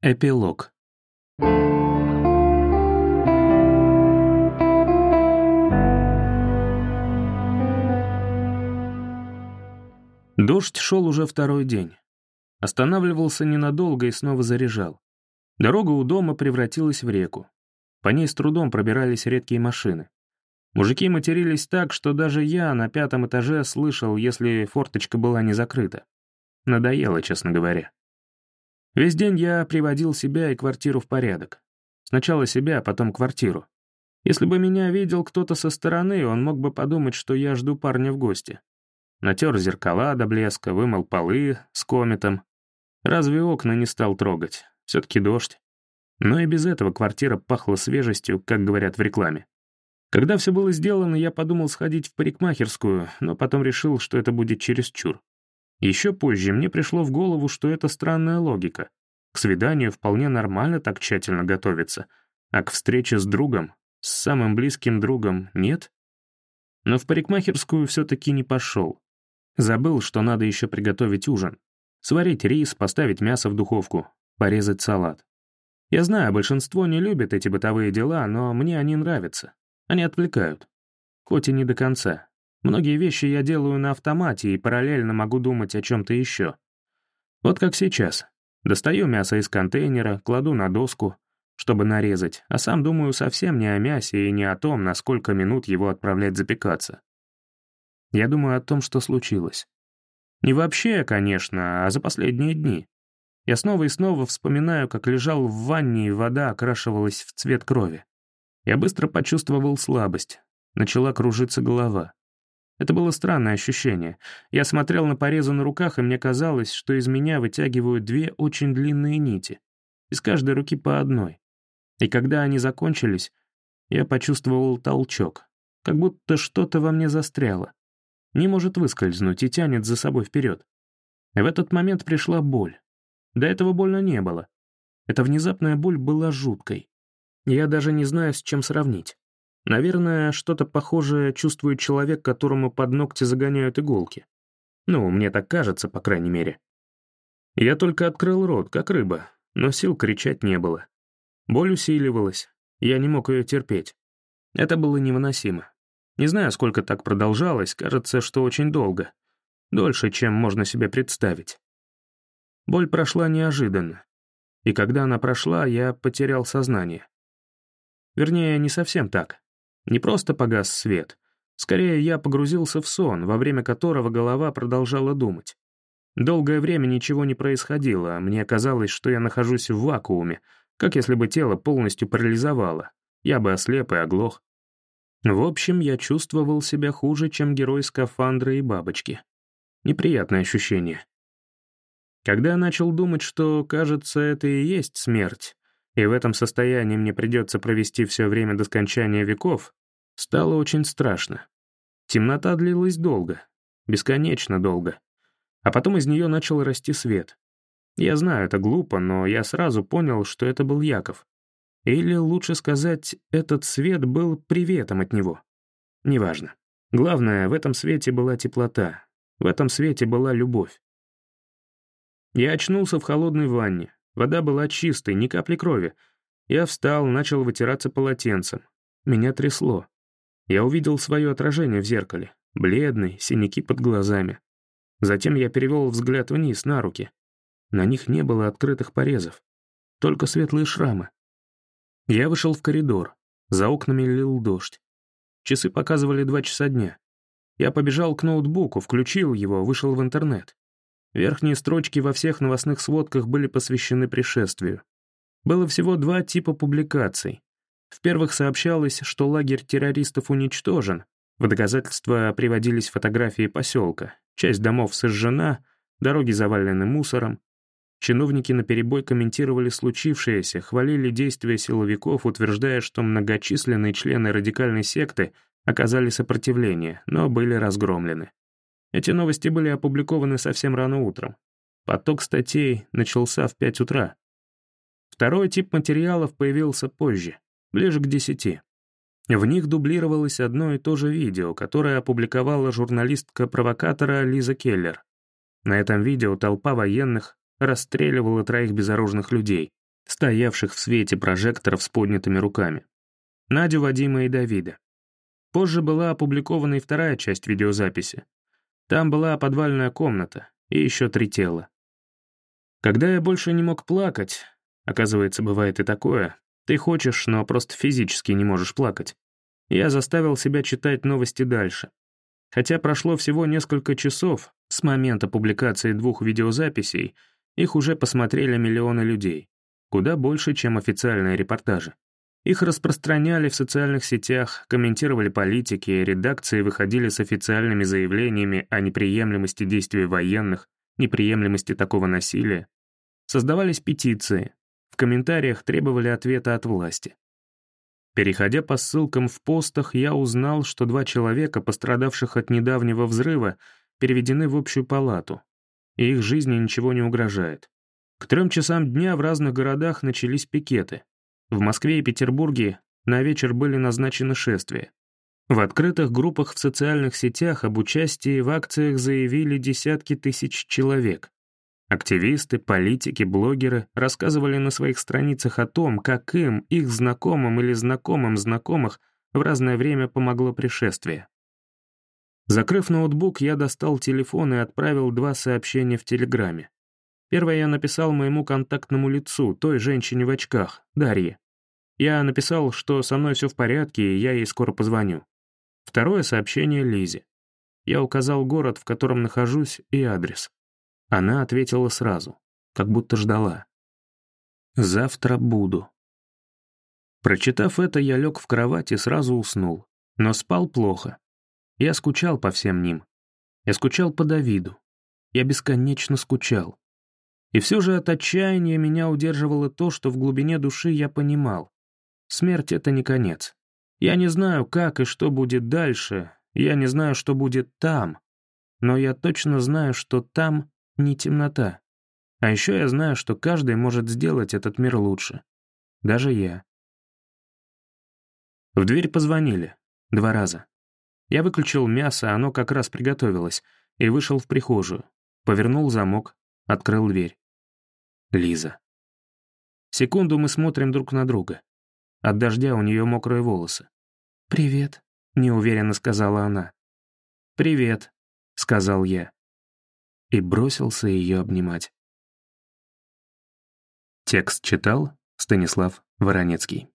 Эпилог. Дождь шел уже второй день. Останавливался ненадолго и снова заряжал. Дорога у дома превратилась в реку. По ней с трудом пробирались редкие машины. Мужики матерились так, что даже я на пятом этаже слышал, если форточка была не закрыта. Надоело, честно говоря. Весь день я приводил себя и квартиру в порядок. Сначала себя, потом квартиру. Если бы меня видел кто-то со стороны, он мог бы подумать, что я жду парня в гости. Натер зеркала до блеска, вымыл полы с кометом. Разве окна не стал трогать? Все-таки дождь. Но и без этого квартира пахла свежестью, как говорят в рекламе. Когда все было сделано, я подумал сходить в парикмахерскую, но потом решил, что это будет чересчур. Еще позже мне пришло в голову, что это странная логика. К свиданию вполне нормально так тщательно готовиться, а к встрече с другом, с самым близким другом, нет? Но в парикмахерскую все-таки не пошел. Забыл, что надо еще приготовить ужин. Сварить рис, поставить мясо в духовку, порезать салат. Я знаю, большинство не любит эти бытовые дела, но мне они нравятся. Они отвлекают. Хоть и не до конца. Многие вещи я делаю на автомате и параллельно могу думать о чем-то еще. Вот как сейчас. Достаю мясо из контейнера, кладу на доску, чтобы нарезать, а сам думаю совсем не о мясе и не о том, на сколько минут его отправлять запекаться. Я думаю о том, что случилось. Не вообще, конечно, а за последние дни. Я снова и снова вспоминаю, как лежал в ванне, и вода окрашивалась в цвет крови. Я быстро почувствовал слабость. Начала кружиться голова. Это было странное ощущение. Я смотрел на порезы на руках, и мне казалось, что из меня вытягивают две очень длинные нити. Из каждой руки по одной. И когда они закончились, я почувствовал толчок. Как будто что-то во мне застряло. Не может выскользнуть и тянет за собой вперед. В этот момент пришла боль. До этого больно не было. Эта внезапная боль была жуткой. Я даже не знаю, с чем сравнить. Наверное, что-то похожее чувствует человек, которому под ногти загоняют иголки. Ну, мне так кажется, по крайней мере. Я только открыл рот, как рыба, но сил кричать не было. Боль усиливалась, я не мог ее терпеть. Это было невыносимо. Не знаю, сколько так продолжалось, кажется, что очень долго. Дольше, чем можно себе представить. Боль прошла неожиданно. И когда она прошла, я потерял сознание. Вернее, не совсем так. Не просто погас свет. Скорее, я погрузился в сон, во время которого голова продолжала думать. Долгое время ничего не происходило, а мне казалось, что я нахожусь в вакууме, как если бы тело полностью парализовало. Я бы ослеп и оглох. В общем, я чувствовал себя хуже, чем герой скафандра и бабочки. Неприятное ощущение. Когда начал думать, что, кажется, это и есть смерть, и в этом состоянии мне придется провести все время до скончания веков, стало очень страшно. Темнота длилась долго, бесконечно долго. А потом из нее начал расти свет. Я знаю, это глупо, но я сразу понял, что это был Яков. Или, лучше сказать, этот свет был приветом от него. Неважно. Главное, в этом свете была теплота. В этом свете была любовь. Я очнулся в холодной ванне, Вода была чистой, ни капли крови. Я встал, начал вытираться полотенцем. Меня трясло. Я увидел свое отражение в зеркале. Бледный, синяки под глазами. Затем я перевел взгляд вниз, на руки. На них не было открытых порезов. Только светлые шрамы. Я вышел в коридор. За окнами лил дождь. Часы показывали два часа дня. Я побежал к ноутбуку, включил его, вышел в интернет. Верхние строчки во всех новостных сводках были посвящены пришествию. Было всего два типа публикаций. В первых сообщалось, что лагерь террористов уничтожен. В доказательство приводились фотографии поселка. Часть домов сожжена, дороги завалены мусором. Чиновники наперебой комментировали случившееся, хвалили действия силовиков, утверждая, что многочисленные члены радикальной секты оказали сопротивление, но были разгромлены. Эти новости были опубликованы совсем рано утром. Поток статей начался в 5 утра. Второй тип материалов появился позже, ближе к 10. В них дублировалось одно и то же видео, которое опубликовала журналистка-провокатора Лиза Келлер. На этом видео толпа военных расстреливала троих безоружных людей, стоявших в свете прожекторов с поднятыми руками. Надю, Вадима и Давида. Позже была опубликована и вторая часть видеозаписи. Там была подвальная комната и еще три тела. Когда я больше не мог плакать, оказывается, бывает и такое, ты хочешь, но просто физически не можешь плакать, я заставил себя читать новости дальше. Хотя прошло всего несколько часов с момента публикации двух видеозаписей, их уже посмотрели миллионы людей. Куда больше, чем официальные репортажи. Их распространяли в социальных сетях, комментировали политики, редакции выходили с официальными заявлениями о неприемлемости действий военных, неприемлемости такого насилия. Создавались петиции, в комментариях требовали ответа от власти. Переходя по ссылкам в постах, я узнал, что два человека, пострадавших от недавнего взрыва, переведены в общую палату, и их жизни ничего не угрожает. К трем часам дня в разных городах начались пикеты. В Москве и Петербурге на вечер были назначены шествия. В открытых группах в социальных сетях об участии в акциях заявили десятки тысяч человек. Активисты, политики, блогеры рассказывали на своих страницах о том, как им, их знакомым или знакомым знакомых в разное время помогло пришествие. Закрыв ноутбук, я достал телефон и отправил два сообщения в Телеграме. Первое я написал моему контактному лицу, той женщине в очках, Дарье. Я написал, что со мной все в порядке, и я ей скоро позвоню. Второе сообщение Лизе. Я указал город, в котором нахожусь, и адрес. Она ответила сразу, как будто ждала. «Завтра буду». Прочитав это, я лег в кровать и сразу уснул, но спал плохо. Я скучал по всем ним. Я скучал по Давиду. Я бесконечно скучал. И все же от отчаяния меня удерживало то, что в глубине души я понимал. Смерть — это не конец. Я не знаю, как и что будет дальше, я не знаю, что будет там, но я точно знаю, что там не темнота. А еще я знаю, что каждый может сделать этот мир лучше. Даже я. В дверь позвонили. Два раза. Я выключил мясо, оно как раз приготовилось, и вышел в прихожую. Повернул замок, открыл дверь. Лиза. Секунду мы смотрим друг на друга. От дождя у нее мокрые волосы. «Привет», — неуверенно сказала она. «Привет», — сказал я и бросился ее обнимать. Текст читал Станислав Воронецкий.